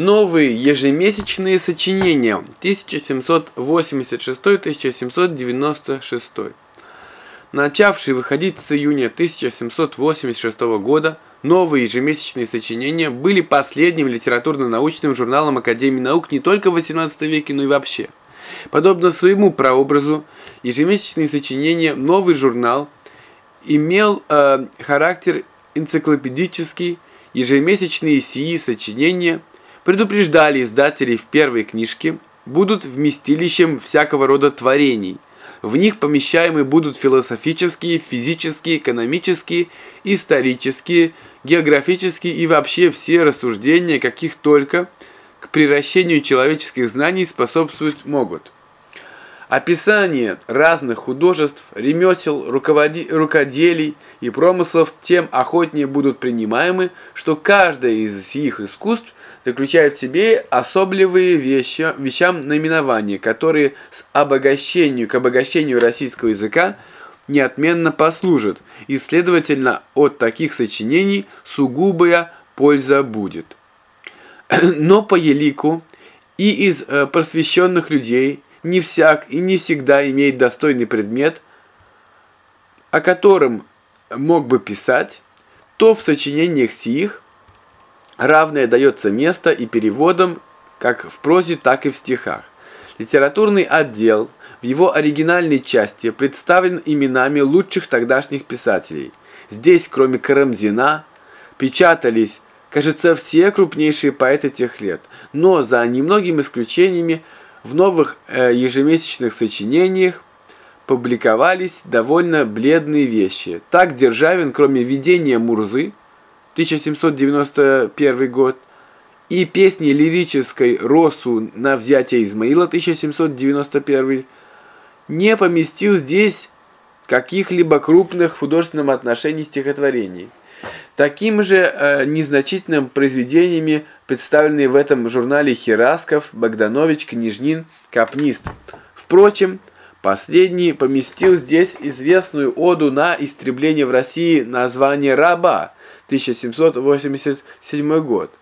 Новые ежемесячные сочинения 1786-1796. Начавшие выходить с июня 1786 года, новые ежемесячные сочинения были последним литературно-научным журналом Академии наук не только в XVIII веке, но и вообще. Подобно своему прообразу, ежемесячные сочинения «Новый журнал» имел э, характер энциклопедический, ежемесячные сии сочинения предупреждали издателей в первой книжке, будут вместилищем всякого рода творений – в них помещаемы будут философические, физические, экономические, исторические, географические и вообще все рассуждения, каких только к приращению человеческих знаний способствовать могут. Описание разных художеств, ремесел, рукоделий и промыслов тем охотнее будут принимаемы, что каждое из их искусств заключает в себе особливые вещи, вещам наименования, которые с обогащению к обогащению российского языка неотменно послужат, и, следовательно, от таких сочинений сугубая польза будет. Но по елику и из э, просвещенных людей не всяк и не всегда имеет достойный предмет, о котором мог бы писать, то в сочинениях сих равное дается место и переводам как в прозе, так и в стихах. Литературный отдел в его оригинальной части представлен именами лучших тогдашних писателей. Здесь, кроме Карамзина, печатались, кажется, все крупнейшие поэты тех лет, но за немногими исключениями в новых э, ежемесячных сочинениях публиковались довольно бледные вещи. Так Державин, кроме видения Мурзы, 1791 год, и песни лирической «Росу» на взятие Измаила 1791 не поместил здесь каких-либо крупных в художественном отношении стихотворений. Таким же э, незначительным произведениями представлены в этом журнале Херасков, Богданович, Книжнин, Капнист. Впрочем, последний поместил здесь известную оду на истребление в России названия раба – 1787 год.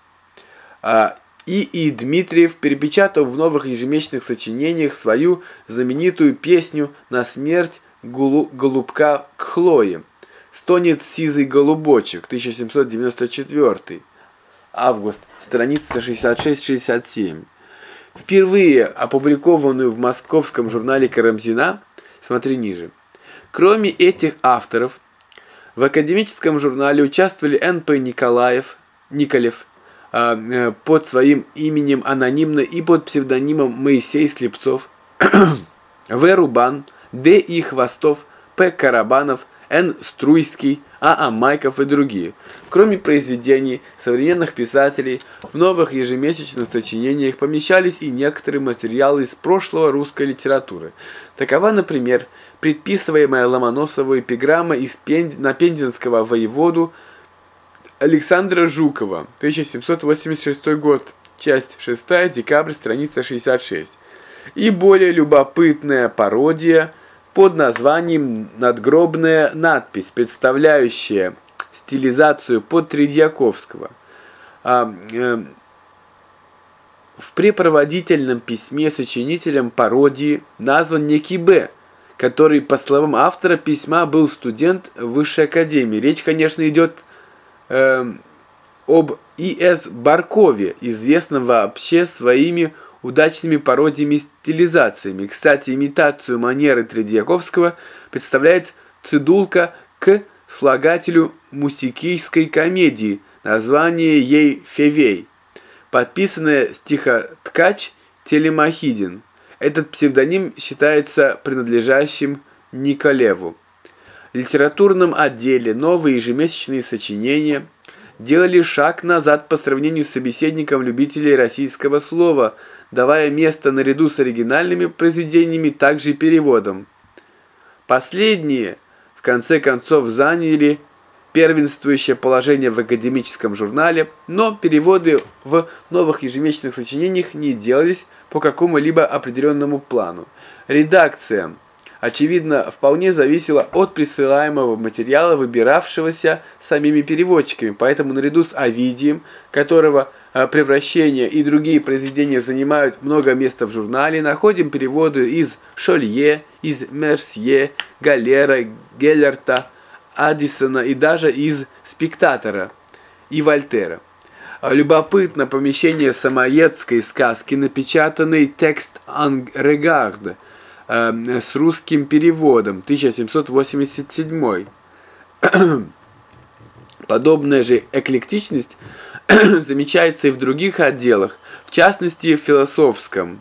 А, и И. Дмитриев перепечатал в новых ежемесячных сочинениях свою знаменитую песню «На смерть голубка к Хлое». «Стонет сизый голубочек», 1794 август, страница 66-67. Впервые опубликованную в московском журнале Карамзина, смотри ниже. Кроме этих авторов, в академическом журнале участвовали Н.П. Николаев, Николев а, э, под своим именем анонимно и под псевдонимом Моисей Слепцов, В. Рубан, Д. И. Хвостов, П. Карабанов, Н. Струйский, А. А. Майков и другие. Кроме произведений современных писателей, в новых ежемесячных сочинениях помещались и некоторые материалы из прошлого русской литературы. Такова, например, предписываемая Ломоносову эпиграмма из Пенди, на пензенского воеводу Александра Жукова, 1786 год, часть 6, декабрь, страница 66. И более любопытная пародия под названием «Надгробная надпись», представляющая стилизацию под Тредьяковского. А, э, в препроводительном письме сочинителем пародии назван некий Б, который, по словам автора письма, был студент Высшей Академии. Речь, конечно, идет э, об И.С. Баркове, известном вообще своими удачными пародиями и стилизациями. Кстати, имитацию манеры Тредьяковского представляет цидулка к слагателю мустикийской комедии, название ей «Февей», подписанная стихоткач Телемахидин. Этот псевдоним считается принадлежащим Николеву. В литературном отделе новые ежемесячные сочинения делали шаг назад по сравнению с собеседником любителей российского слова, давая место наряду с оригинальными произведениями также переводом. Последние, в конце концов, заняли первенствующее положение в академическом журнале, но переводы в новых ежемесячных сочинениях не делались по какому-либо определенному плану. Редакция, очевидно, вполне зависела от присылаемого материала, выбиравшегося самими переводчиками, поэтому наряду с Овидием, которого э, превращения и другие произведения занимают много места в журнале, находим переводы из Шолье, из Мерсье, Галера, Геллерта, Аддисона и даже из Спектатора и Вольтера. Любопытно помещение самоедской сказки, напечатанный текст «Ангрегард» э, с русским переводом 1787. Подобная же эклектичность замечается и в других отделах, в частности в философском.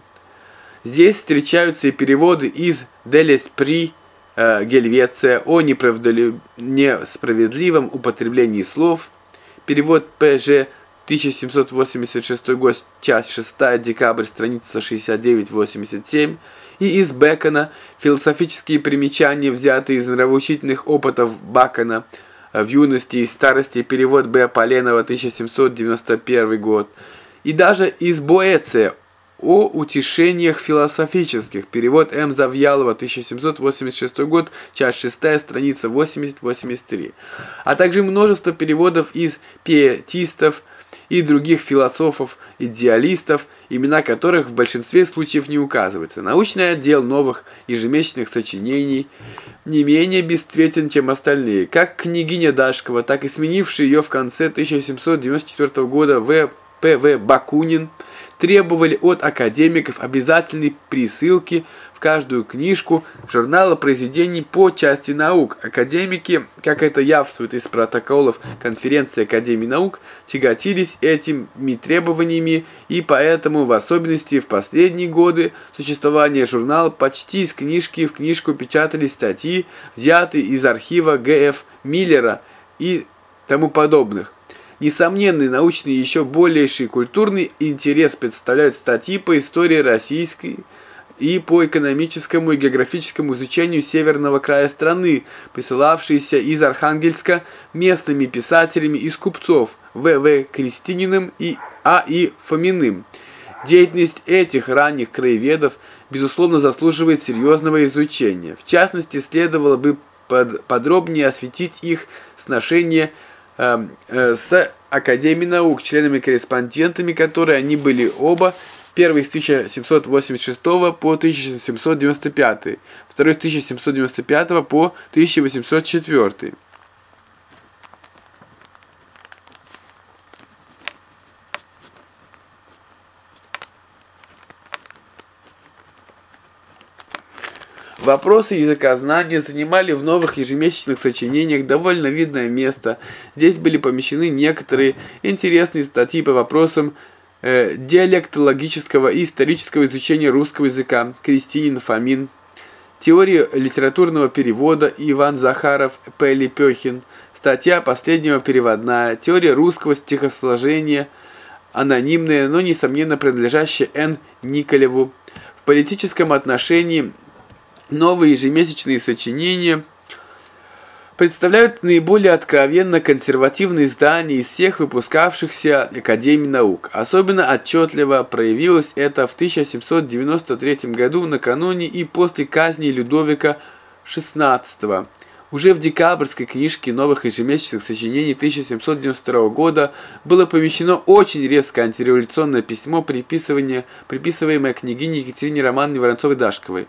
Здесь встречаются и переводы из «Делеспри», э, Гельвеция о несправедливом употреблении слов, перевод П.Ж. 1786 год, часть 6, декабрь, страница 69-87, и из Бекона философические примечания, взятые из нравоучительных опытов Бакона в юности и старости, перевод Б. Поленова, 1791 год, и даже из Боэция о утешениях философических, перевод М. Завьялова, 1786 год, часть 6, страница 80-83, а также множество переводов из пиетистов, и других философов-идеалистов, имена которых в большинстве случаев не указываются. Научный отдел новых ежемесячных сочинений не менее бесцветен, чем остальные. Как княгиня Дашкова, так и сменивший ее в конце 1794 года В. П. В. Бакунин требовали от академиков обязательной присылки в каждую книжку журнала произведений по части наук. Академики, как это явствует из протоколов конференции Академии наук, тяготились этими требованиями и поэтому в особенности в последние годы существования журнала почти из книжки в книжку печатались статьи, взятые из архива Г.Ф. Миллера и тому подобных. Несомненный научный и еще больший культурный интерес представляют статьи по истории российской и по экономическому и географическому изучению северного края страны, присылавшиеся из Архангельска местными писателями из купцов В.В. Крестининым и А.И. Фоминым. Деятельность этих ранних краеведов, безусловно, заслуживает серьезного изучения. В частности, следовало бы под, подробнее осветить их сношение э, с Академией наук, членами-корреспондентами, которые они были оба Первый с 1786 по 1795, второй с 1795 по 1804. Вопросы языкознания занимали в новых ежемесячных сочинениях довольно видное место. Здесь были помещены некоторые интересные статьи по вопросам э, диалектологического и исторического изучения русского языка Кристинин Фомин, теория литературного перевода Иван Захаров, П. Лепехин, статья последнего переводная, теория русского стихосложения, анонимная, но несомненно принадлежащая Н. Николеву. В политическом отношении новые ежемесячные сочинения – представляют наиболее откровенно консервативные издания из всех выпускавшихся Академий наук. Особенно отчетливо проявилось это в 1793 году накануне и после казни Людовика XVI. Уже в декабрьской книжке новых ежемесячных сочинений 1792 года было помещено очень резко антиреволюционное письмо, приписываемое княгине Екатерине Романовне Воронцовой-Дашковой.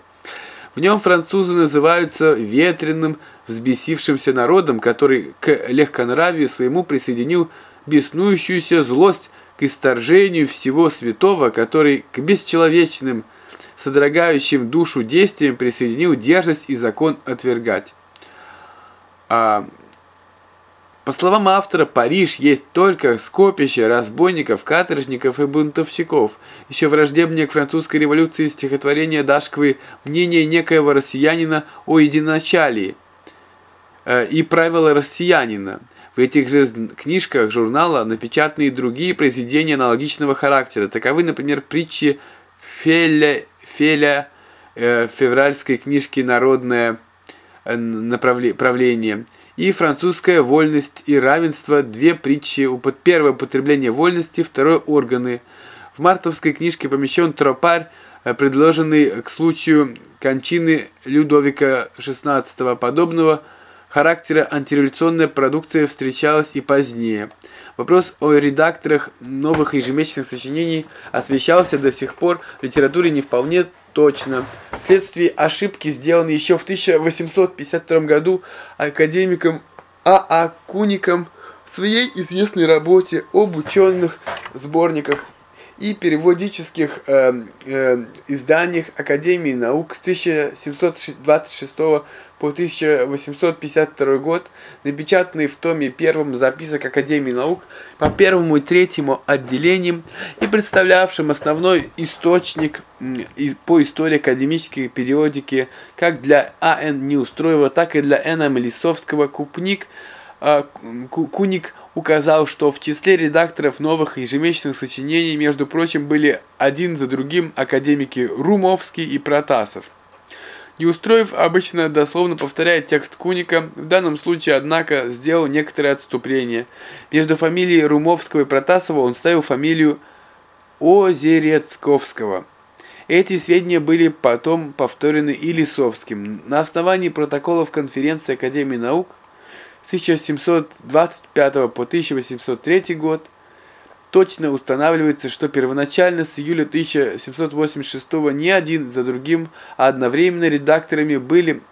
В нем французы называются ветреным, взбесившимся народом, который к легконравию своему присоединил беснующуюся злость к исторжению всего святого, который к бесчеловечным, содрогающим душу действиям присоединил дерзость и закон отвергать. А, по словам автора, Париж есть только скопище разбойников, каторжников и бунтовщиков. Еще враждебнее к французской революции стихотворение Дашковой «Мнение некоего россиянина о единоначалии» э, и правила россиянина. В этих же книжках журнала напечатаны и другие произведения аналогичного характера. Таковы, например, притчи Феля, Феля э, февральской книжки «Народное э, направление» и французская вольность и равенство, две притчи, первое употребление вольности, второе органы. В мартовской книжке помещен тропарь, э, предложенный к случаю кончины Людовика XVI. Подобного характера антиреволюционная продукция встречалась и позднее. Вопрос о редакторах новых ежемесячных сочинений освещался до сих пор в литературе не вполне точно. Вследствие ошибки, сделанной еще в 1852 году академиком А.А. А. Куником в своей известной работе об ученых сборниках и периодических э, э, изданиях Академии наук с 1726 по 1852 год, напечатанные в томе первом записок Академии наук по первому и третьему отделениям и представлявшим основной источник по истории академической периодики как для А.Н. Неустроева, так и для Н.М. Лисовского «Купник», э, Куник указал, что в числе редакторов новых ежемесячных сочинений, между прочим, были один за другим академики Румовский и Протасов. Неустроев обычно дословно повторяет текст Куника, в данном случае, однако, сделал некоторое отступление. Между фамилией Румовского и Протасова он ставил фамилию Озерецковского. Эти сведения были потом повторены и Лисовским. На основании протоколов конференции Академии наук 1725 по 1803 год точно устанавливается, что первоначально с июля 1786 не один за другим, а одновременно редакторами были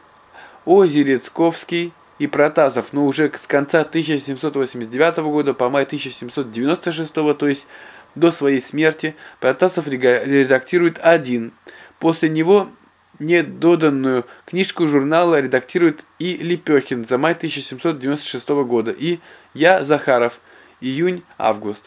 Озерецковский и Протасов, но уже с конца 1789 года по май 1796, то есть до своей смерти, Протасов редактирует один. После него недоданную книжку журнала редактирует И. Лепехин за май 1796 года и Я. Захаров, июнь-август.